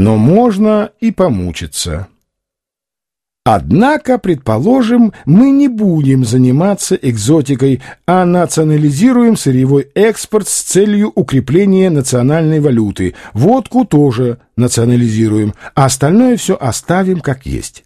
но можно и помучиться. Однако, предположим, мы не будем заниматься экзотикой, а национализируем сырьевой экспорт с целью укрепления национальной валюты. Водку тоже национализируем, а остальное все оставим как есть.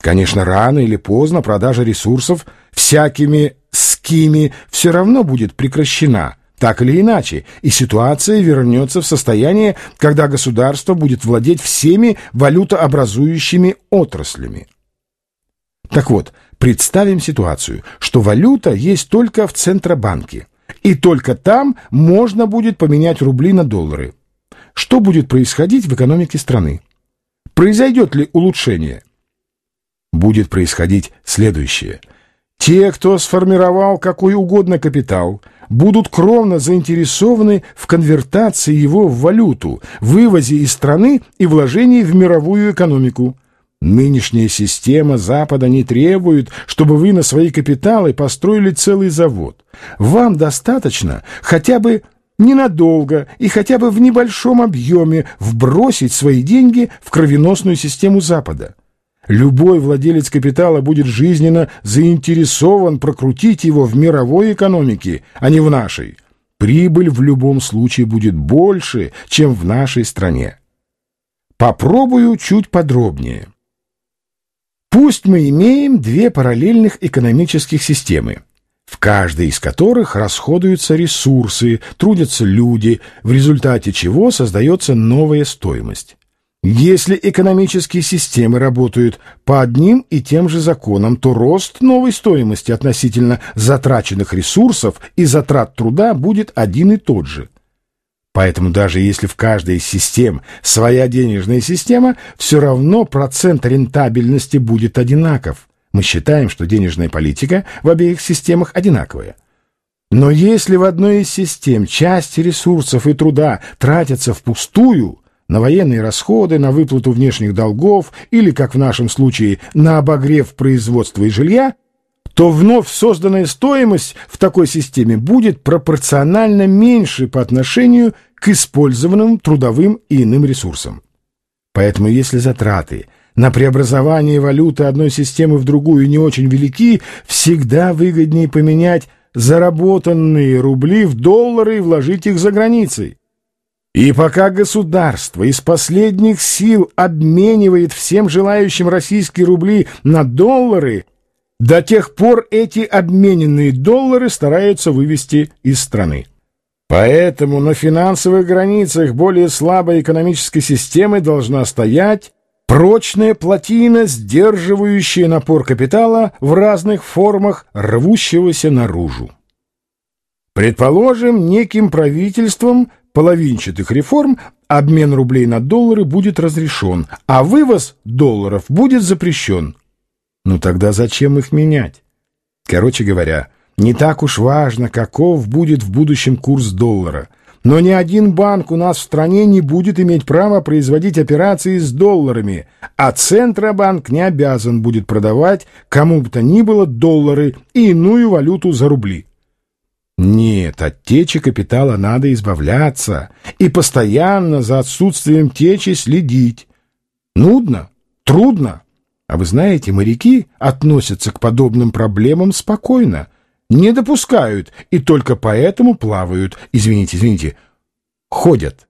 Конечно, рано или поздно продажа ресурсов всякими скими все равно будет прекращена – так или иначе, и ситуация вернется в состояние, когда государство будет владеть всеми валютообразующими отраслями. Так вот, представим ситуацию, что валюта есть только в Центробанке, и только там можно будет поменять рубли на доллары. Что будет происходить в экономике страны? Произойдет ли улучшение? Будет происходить следующее. Те, кто сформировал какой угодно капитал – будут кровно заинтересованы в конвертации его в валюту, вывозе из страны и вложении в мировую экономику. Нынешняя система Запада не требует, чтобы вы на свои капиталы построили целый завод. Вам достаточно хотя бы ненадолго и хотя бы в небольшом объеме вбросить свои деньги в кровеносную систему Запада. Любой владелец капитала будет жизненно заинтересован прокрутить его в мировой экономике, а не в нашей. Прибыль в любом случае будет больше, чем в нашей стране. Попробую чуть подробнее. Пусть мы имеем две параллельных экономических системы, в каждой из которых расходуются ресурсы, трудятся люди, в результате чего создается новая стоимость. Если экономические системы работают по одним и тем же законам, то рост новой стоимости относительно затраченных ресурсов и затрат труда будет один и тот же. Поэтому даже если в каждой из систем своя денежная система, все равно процент рентабельности будет одинаков. Мы считаем, что денежная политика в обеих системах одинаковая. Но если в одной из систем части ресурсов и труда тратятся впустую – на военные расходы, на выплату внешних долгов или, как в нашем случае, на обогрев производства и жилья, то вновь созданная стоимость в такой системе будет пропорционально меньше по отношению к использованным трудовым и иным ресурсам. Поэтому если затраты на преобразование валюты одной системы в другую не очень велики, всегда выгоднее поменять заработанные рубли в доллары и вложить их за границей. И пока государство из последних сил обменивает всем желающим российские рубли на доллары, до тех пор эти обмененные доллары стараются вывести из страны. Поэтому на финансовых границах более слабой экономической системы должна стоять прочная плотина, сдерживающая напор капитала в разных формах, рвущегося наружу. Предположим, неким правительством половинчатых реформ обмен рублей на доллары будет разрешен, а вывоз долларов будет запрещен. Ну тогда зачем их менять? Короче говоря, не так уж важно, каков будет в будущем курс доллара. Но ни один банк у нас в стране не будет иметь права производить операции с долларами, а Центробанк не обязан будет продавать кому бы то ни было доллары и иную валюту за рубли. Нет, от течи капитала надо избавляться и постоянно за отсутствием течи следить. Нудно, трудно. А вы знаете, моряки относятся к подобным проблемам спокойно, не допускают и только поэтому плавают, извините, извините, ходят.